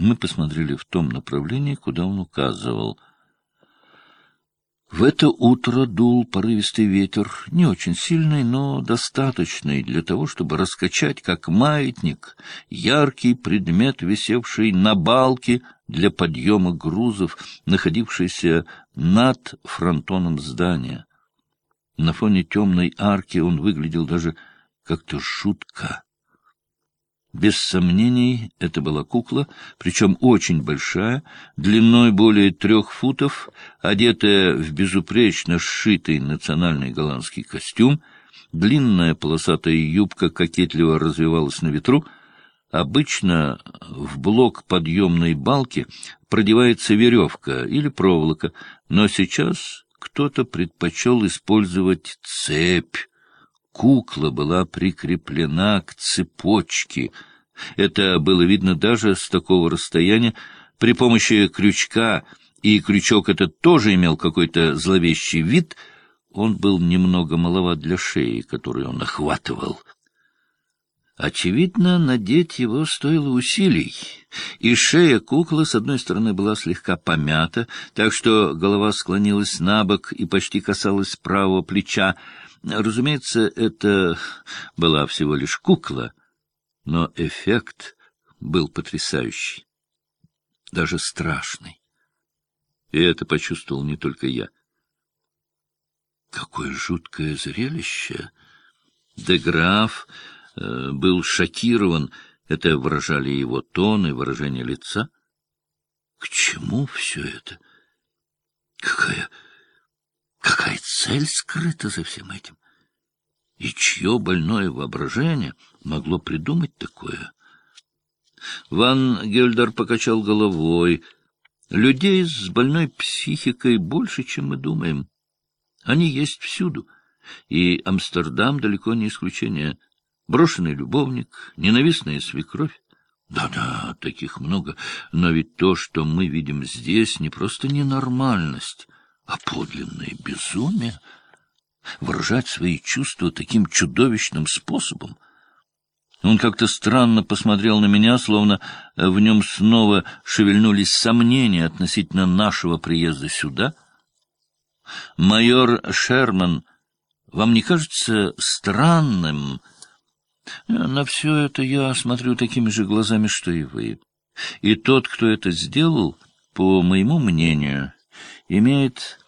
Мы посмотрели в том направлении, куда он указывал. В это утро дул порывистый ветер, не очень сильный, но достаточный для того, чтобы раскачать, как маятник, яркий предмет, висевший на балке для подъема грузов, находившийся над фронтоном здания. На фоне темной арки он выглядел даже как-то жутко. Без сомнений, это была кукла, причем очень большая, длиной более трех футов, одетая в безупречно сшитый национальный голландский костюм, длинная полосатая юбка кокетливо развивалась на ветру, Обычно в блок подъемной балки продевается веревка или проволока, но сейчас кто-то предпочел использовать цепь, Кукла была прикреплена к цепочке. Это было видно даже с такого расстояния. При помощи крючка, и крючок этот тоже имел какой-то зловещий вид, он был немного маловат для шеи, которую он охватывал. Очевидно, надеть его стоило усилий, и шея куклы с одной стороны была слегка помята, так что голова склонилась на бок и почти касалась правого плеча, Разумеется, это была всего лишь кукла, но эффект был потрясающий, даже страшный. И это почувствовал не только я. Какое жуткое зрелище! Деграф э, был шокирован, это выражали его тон и выражение лица. К чему все это? Какая цель скрыта за всем этим? И чье больное воображение могло придумать такое? Ван Гельдер покачал головой. Людей с больной психикой больше, чем мы думаем. Они есть всюду, и Амстердам далеко не исключение. Брошенный любовник, ненавистная свекровь. Да-да, таких много, но ведь то, что мы видим здесь, не просто ненормальность — а подлинное безумие — выражать свои чувства таким чудовищным способом. Он как-то странно посмотрел на меня, словно в нем снова шевельнулись сомнения относительно нашего приезда сюда. «Майор Шерман, вам не кажется странным...» «На все это я смотрю такими же глазами, что и вы. И тот, кто это сделал, по моему мнению, имеет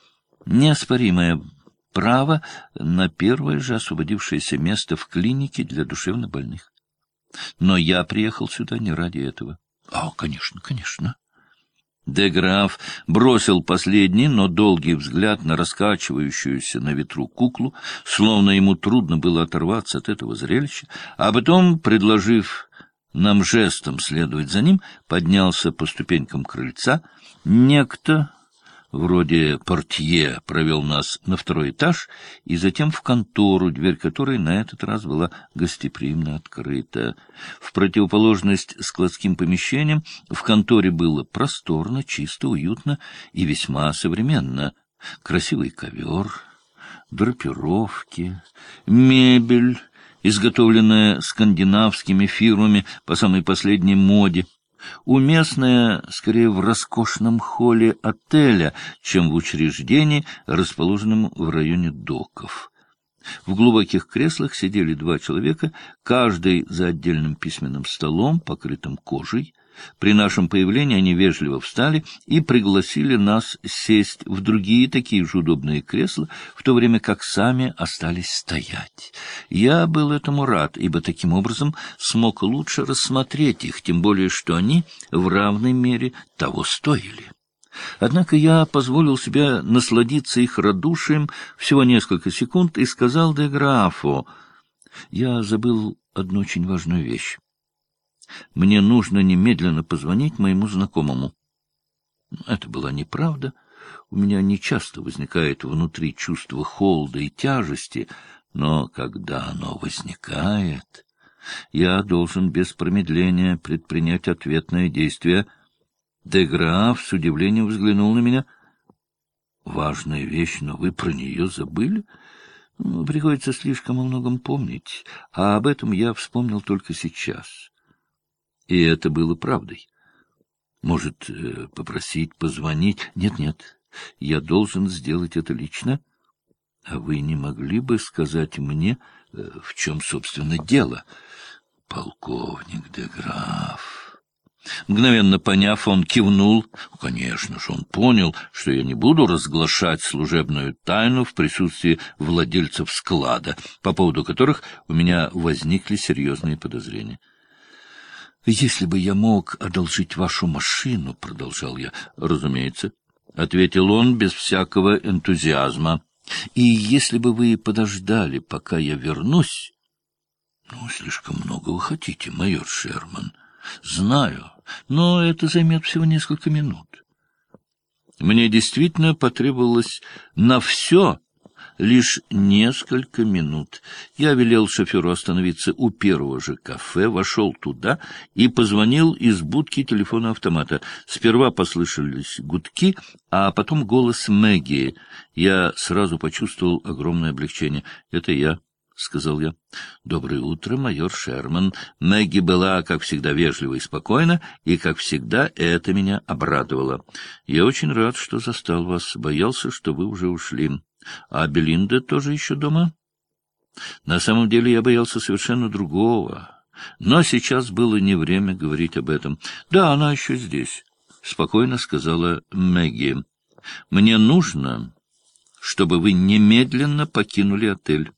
неоспоримое право на первое же освободившееся место в клинике для душевнобольных. Но я приехал сюда не ради этого. О, конечно, конечно. Деграф бросил последний, но долгий взгляд на раскачивающуюся на ветру куклу, словно ему трудно было оторваться от этого зрелища, а потом, предложив нам жестом следовать за ним, поднялся по ступенькам крыльца. Некто вроде портье, провел нас на второй этаж и затем в контору, дверь которой на этот раз была гостеприимно открыта. В противоположность складским помещениям в конторе было просторно, чисто, уютно и весьма современно. Красивый ковер, драпировки, мебель, изготовленная скандинавскими фирмами по самой последней моде, уместная скорее в роскошном холле отеля, чем в учреждении, расположенном в районе доков. В глубоких креслах сидели два человека, каждый за отдельным письменным столом, покрытым кожей. При нашем появлении они вежливо встали и пригласили нас сесть в другие такие же удобные кресла, в то время как сами остались стоять. Я был этому рад, ибо таким образом смог лучше рассмотреть их, тем более что они в равной мере того стоили. Однако я позволил себе насладиться их радушием всего несколько секунд и сказал де графу, я забыл одну очень важную вещь. Мне нужно немедленно позвонить моему знакомому. Это была неправда. У меня нечасто возникает внутри чувство холода и тяжести, но когда оно возникает, я должен без промедления предпринять ответное действие. Деграф с удивлением взглянул на меня. — Важная вещь, но вы про нее забыли? Ну, приходится слишком о многом помнить, а об этом я вспомнил только сейчас. И это было правдой. Может, э, попросить позвонить? Нет-нет, я должен сделать это лично. А вы не могли бы сказать мне, э, в чем, собственно, дело? Полковник де Граф... Мгновенно поняв, он кивнул. Конечно же, он понял, что я не буду разглашать служебную тайну в присутствии владельцев склада, по поводу которых у меня возникли серьезные подозрения. «Если бы я мог одолжить вашу машину», — продолжал я, — «разумеется», — ответил он без всякого энтузиазма. «И если бы вы подождали, пока я вернусь...» «Ну, слишком много вы хотите, майор Шерман». Знаю, но это займет всего несколько минут. Мне действительно потребовалось на все лишь несколько минут. Я велел шоферу остановиться у первого же кафе, вошел туда и позвонил из будки телефона автомата. Сперва послышались гудки, а потом голос Мэгги. Я сразу почувствовал огромное облегчение. Это я. — сказал я. — Доброе утро, майор Шерман. Мэгги была, как всегда, вежлива и спокойна, и, как всегда, это меня обрадовало. Я очень рад, что застал вас. Боялся, что вы уже ушли. А Белинда тоже еще дома? На самом деле я боялся совершенно другого. Но сейчас было не время говорить об этом. Да, она еще здесь, — спокойно сказала Мэгги. — Мне нужно, чтобы вы немедленно покинули отель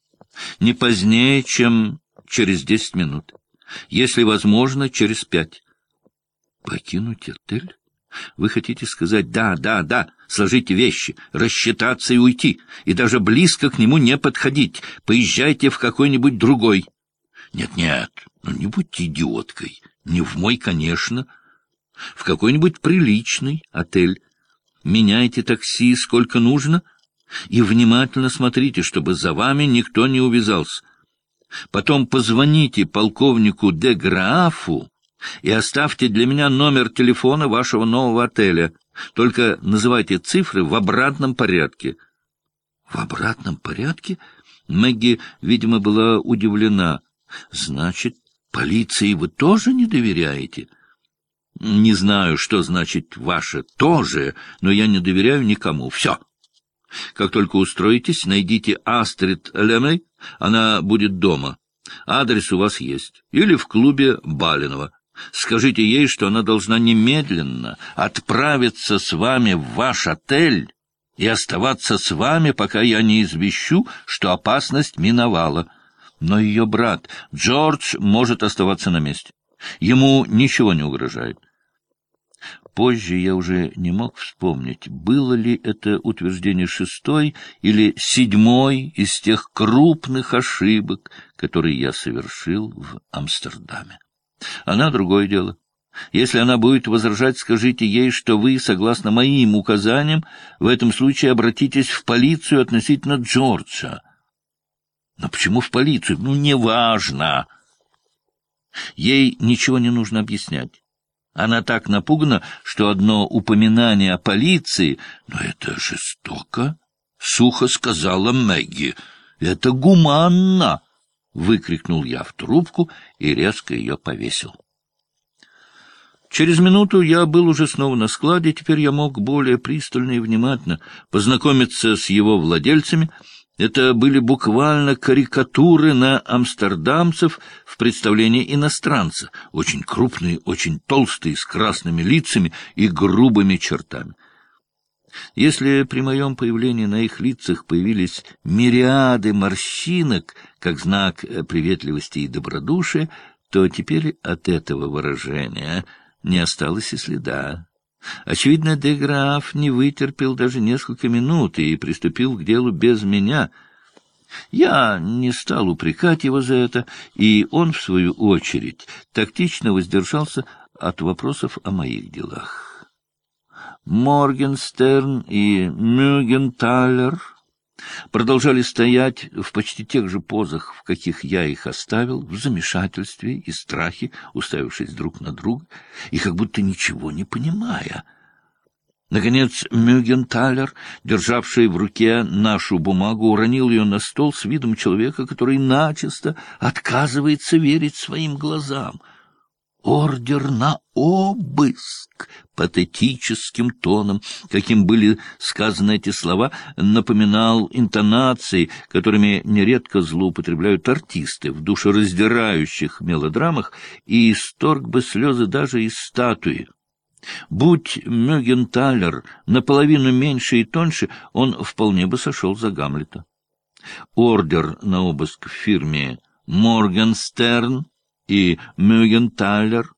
не позднее, чем через десять минут. Если возможно, через пять. Покинуть отель? Вы хотите сказать «да, да, да», сложите вещи, рассчитаться и уйти, и даже близко к нему не подходить, поезжайте в какой-нибудь другой. Нет-нет, ну не будьте идиоткой, не в мой, конечно, в какой-нибудь приличный отель. Меняйте такси сколько нужно — и внимательно смотрите, чтобы за вами никто не увязался. Потом позвоните полковнику де Графу и оставьте для меня номер телефона вашего нового отеля. Только называйте цифры в обратном порядке. — В обратном порядке? Мэгги, видимо, была удивлена. — Значит, полиции вы тоже не доверяете? — Не знаю, что значит «ваше тоже», но я не доверяю никому. Все. Как только устроитесь, найдите Астрид Лемей, она будет дома. Адрес у вас есть. Или в клубе Балинова. Скажите ей, что она должна немедленно отправиться с вами в ваш отель и оставаться с вами, пока я не извещу, что опасность миновала. Но ее брат Джордж может оставаться на месте. Ему ничего не угрожает. Позже я уже не мог вспомнить, было ли это утверждение шестой или седьмой из тех крупных ошибок, которые я совершил в Амстердаме. Она другое дело. Если она будет возражать, скажите ей, что вы, согласно моим указаниям, в этом случае обратитесь в полицию относительно Джорджа. Но почему в полицию? Ну, неважно. Ей ничего не нужно объяснять. Она так напугана, что одно упоминание о полиции... Но это жестоко, — сухо сказала Мэгги. Это гуманно! — выкрикнул я в трубку и резко ее повесил. Через минуту я был уже снова на складе, теперь я мог более пристально и внимательно познакомиться с его владельцами — это были буквально карикатуры на амстердамцев в представлении иностранца, очень крупные, очень толстые, с красными лицами и грубыми чертами. Если при моем появлении на их лицах появились мириады морщинок, как знак приветливости и добродушия, то теперь от этого выражения не осталось и следа. Очевидно, Деграф не вытерпел даже несколько минут и приступил к делу без меня. Я не стал упрекать его за это, и он, в свою очередь, тактично воздержался от вопросов о моих делах. Моргенстерн и Мюгенталер продолжали стоять в почти тех же позах, в каких я их оставил, в замешательстве и страхе, уставившись друг на друга, и как будто ничего не понимая. Наконец Мюгенталер, державший в руке нашу бумагу, уронил ее на стол с видом человека, который начисто отказывается верить своим глазам — Ордер на обыск! патетическим тоном, каким были сказаны эти слова, напоминал интонации, которыми нередко злоупотребляют артисты в душераздирающих мелодрамах, и исторг бы слезы даже из статуи. Будь Мюгенталер наполовину меньше и тоньше, он вполне бы сошел за Гамлета. Ордер на обыск в фирме Моргенстерн и Мюгенталер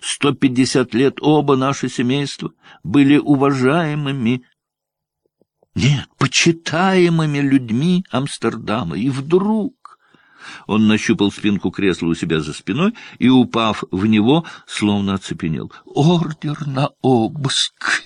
Сто пятьдесят лет оба наши семейства были уважаемыми, нет, почитаемыми людьми Амстердама. И вдруг... Он нащупал спинку кресла у себя за спиной и, упав в него, словно оцепенел. «Ордер на обыск!»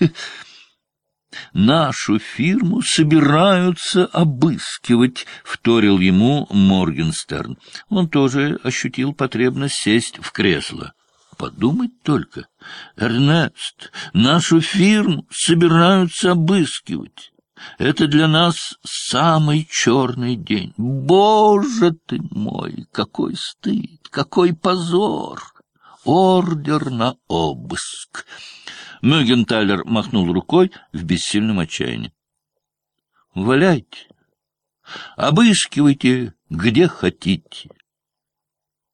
«Нашу фирму собираются обыскивать», — вторил ему Моргенстерн. Он тоже ощутил потребность сесть в кресло. Подумать только, Эрнест, нашу фирму собираются обыскивать. Это для нас самый черный день. Боже ты мой, какой стыд, какой позор! Ордер на обыск. Мюгенталер махнул рукой в бессильном отчаянии. — Валяйте, обыскивайте где хотите.